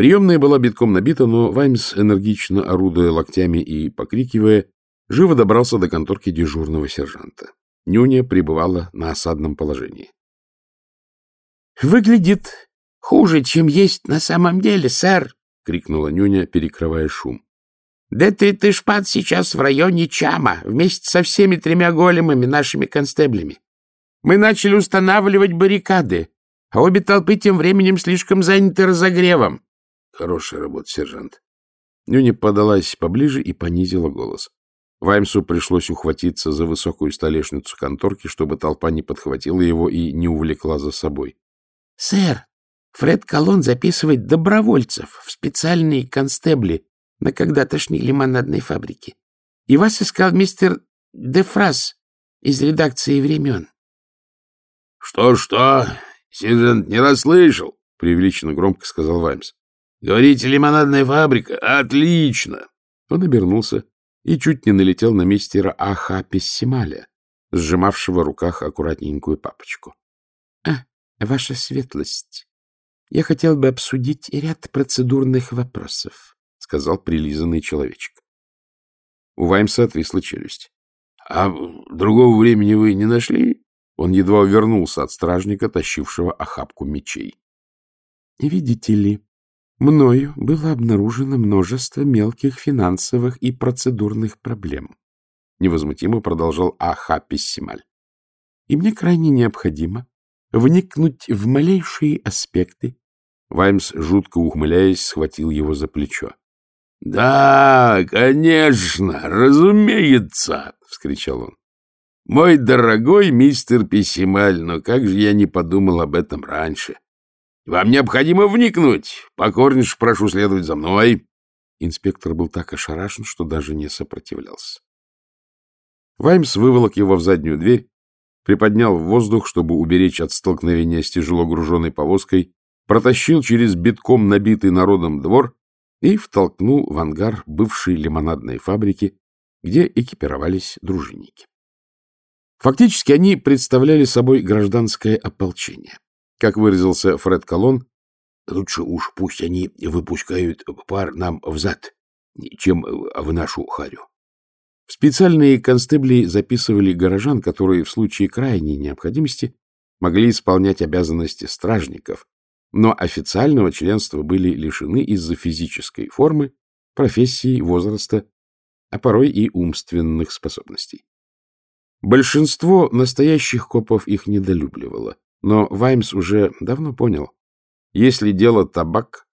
Приемная была битком набита, но Ваймс, энергично орудуя локтями и покрикивая, живо добрался до конторки дежурного сержанта. Нюня пребывала на осадном положении. — Выглядит хуже, чем есть на самом деле, сэр, — крикнула Нюня, перекрывая шум. — Да ты, ты шпат сейчас в районе Чама, вместе со всеми тремя големами, нашими констеблями. Мы начали устанавливать баррикады, а обе толпы тем временем слишком заняты разогревом. Хорошая работа, сержант. Нюня подалась поближе и понизила голос. Ваймсу пришлось ухватиться за высокую столешницу конторки, чтобы толпа не подхватила его и не увлекла за собой. — Сэр, Фред Колон записывает добровольцев в специальные констебли на когда-тошней лимонадной фабрике. И вас искал мистер Дефрас из редакции времен. «Что, — Что-что? Сержант не расслышал, — преувеличенно громко сказал Ваймс. — Говорите, лимонадная фабрика? Отлично! Он обернулся и чуть не налетел на мистера Аха Пессималя, сжимавшего в руках аккуратненькую папочку. — А, ваша светлость, я хотел бы обсудить ряд процедурных вопросов, — сказал прилизанный человечек. У Ваймса отвисла челюсть. — А другого времени вы не нашли? Он едва увернулся от стражника, тащившего охапку мечей. — Видите ли, мною было обнаружено множество мелких финансовых и процедурных проблем. Невозмутимо продолжал Аха Пессималь. И мне крайне необходимо вникнуть в малейшие аспекты. Ваймс, жутко ухмыляясь, схватил его за плечо. — Да, конечно, разумеется! — вскричал он. — Мой дорогой мистер Пессималь, но как же я не подумал об этом раньше! — вам необходимо вникнуть. Покорнейше прошу следовать за мной. Инспектор был так ошарашен, что даже не сопротивлялся. Ваймс выволок его в заднюю дверь, приподнял в воздух, чтобы уберечь от столкновения с тяжело груженной повозкой, протащил через битком набитый народом двор и втолкнул в ангар бывшей лимонадной фабрики, где экипировались дружинники. Фактически они представляли собой гражданское ополчение. Как выразился Фред Колон, лучше уж пусть они выпускают пар нам взад, чем в нашу харю. В специальные констебли записывали горожан, которые в случае крайней необходимости могли исполнять обязанности стражников, но официального членства были лишены из-за физической формы, профессии, возраста, а порой и умственных способностей. Большинство настоящих копов их недолюбливало. Но Ваймс уже давно понял, если дело табак,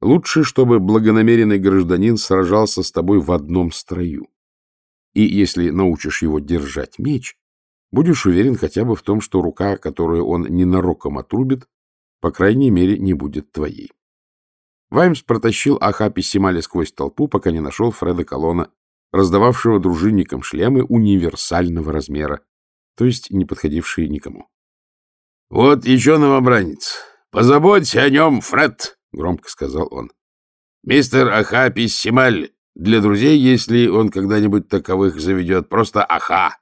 лучше, чтобы благонамеренный гражданин сражался с тобой в одном строю. И если научишь его держать меч, будешь уверен хотя бы в том, что рука, которую он ненароком отрубит, по крайней мере, не будет твоей. Ваймс протащил Ахапи Симали сквозь толпу, пока не нашел Фреда Колона, раздававшего дружинникам шлемы универсального размера, то есть не подходившие никому. — Вот еще новобранец. Позаботься о нем, Фред, — громко сказал он. — Мистер Ахапи Сималь для друзей, если он когда-нибудь таковых заведет, просто Аха.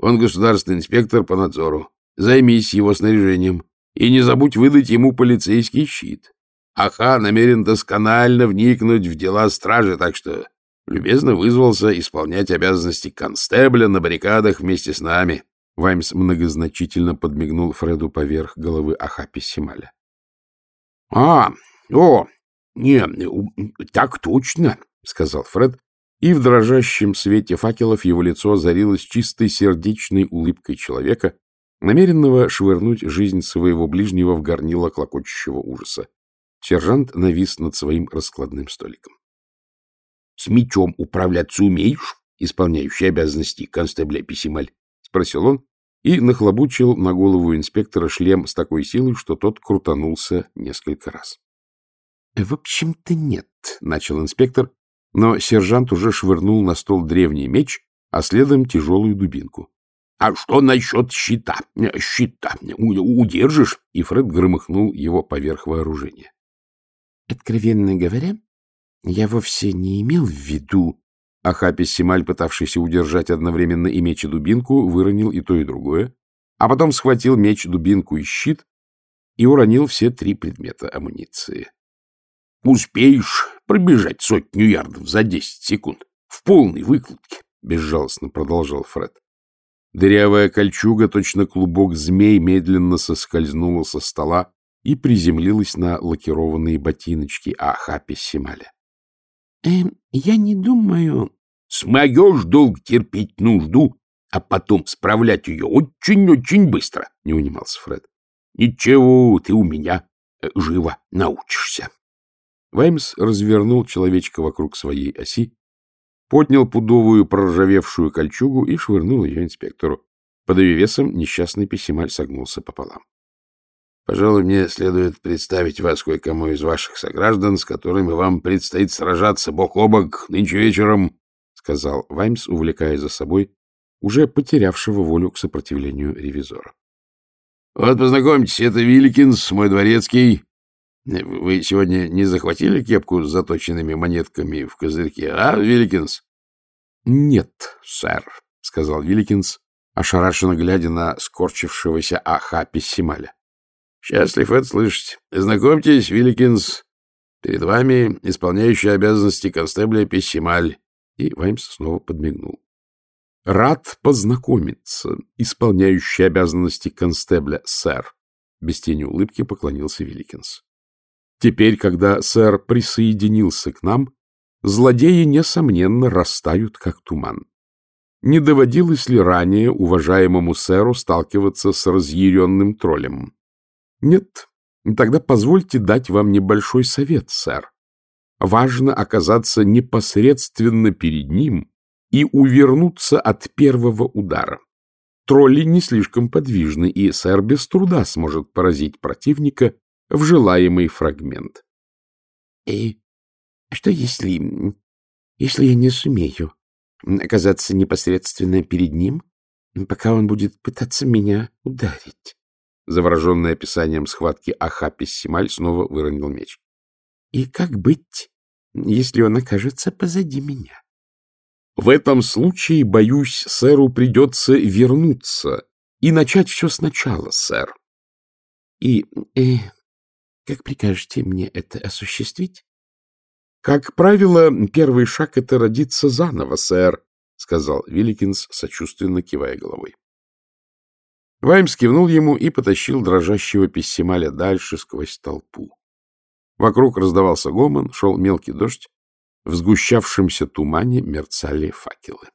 Он государственный инспектор по надзору. Займись его снаряжением и не забудь выдать ему полицейский щит. Аха намерен досконально вникнуть в дела стражи, так что любезно вызвался исполнять обязанности констебля на баррикадах вместе с нами. Ваймс многозначительно подмигнул Фреду поверх головы Ахапи Сималя. — А, о, не, так точно, — сказал Фред, и в дрожащем свете факелов его лицо озарилось чистой сердечной улыбкой человека, намеренного швырнуть жизнь своего ближнего в горнило клокочущего ужаса. Сержант навис над своим раскладным столиком. — С мечом управляться умеешь, исполняющий обязанности констебля Писималь? — спросил он, и нахлобучил на голову инспектора шлем с такой силой, что тот крутанулся несколько раз. — В общем-то, нет, — начал инспектор, но сержант уже швырнул на стол древний меч, а следом тяжелую дубинку. — А что насчет щита? Щита удержишь? И Фред громыхнул его поверх вооружения. — Откровенно говоря, я вовсе не имел в виду Ахапис Сималь, пытавшийся удержать одновременно и меч, и дубинку, выронил и то, и другое, а потом схватил меч, дубинку и щит и уронил все три предмета амуниции. успеешь пробежать сотню ярдов за десять секунд в полной выкладке, — безжалостно продолжал Фред. Дырявая кольчуга, точно клубок змей, медленно соскользнула со стола и приземлилась на лакированные ботиночки Ахапи Сималя. «Э, — Я не думаю... — Смоешь долго терпеть нужду, а потом справлять ее очень-очень быстро, — не унимался Фред. — Ничего, ты у меня э, живо научишься. Ваймс развернул человечка вокруг своей оси, поднял пудовую проржавевшую кольчугу и швырнул ее инспектору. Под ее весом несчастный писемаль согнулся пополам. — Пожалуй, мне следует представить вас кое-кому из ваших сограждан, с которыми вам предстоит сражаться бок о бок нынче вечером, — сказал Ваймс, увлекая за собой уже потерявшего волю к сопротивлению ревизора. — Вот, познакомьтесь, это Вилликинс, мой дворецкий. Вы сегодня не захватили кепку с заточенными монетками в козырьке, а, Вилликинс? — Нет, сэр, — сказал Вилликинс, ошарашенно глядя на скорчившегося Аха Пессималя. — Счастлив это слышать. Знакомьтесь, Вилликинс, перед вами исполняющий обязанности констебля Пессималь. И Ваймс снова подмигнул. — Рад познакомиться, исполняющий обязанности констебля, сэр. Без тени улыбки поклонился Вилликинс. Теперь, когда сэр присоединился к нам, злодеи, несомненно, растают, как туман. Не доводилось ли ранее уважаемому сэру сталкиваться с разъяренным троллем? Нет. Тогда позвольте дать вам небольшой совет, сэр. Важно оказаться непосредственно перед ним и увернуться от первого удара. Тролли не слишком подвижны, и сэр без труда сможет поразить противника в желаемый фрагмент. — И что если... если я не сумею оказаться непосредственно перед ним, пока он будет пытаться меня ударить? Завороженный описанием схватки Ахапис Сималь снова выронил меч. — И как быть, если он окажется позади меня? — В этом случае, боюсь, сэру придется вернуться и начать все сначала, сэр. — И... Э, как прикажете мне это осуществить? — Как правило, первый шаг — это родиться заново, сэр, — сказал Вилликинс, сочувственно кивая головой. Ваймс кивнул ему и потащил дрожащего пессималя дальше сквозь толпу. Вокруг раздавался гомон, шел мелкий дождь, в сгущавшемся тумане мерцали факелы.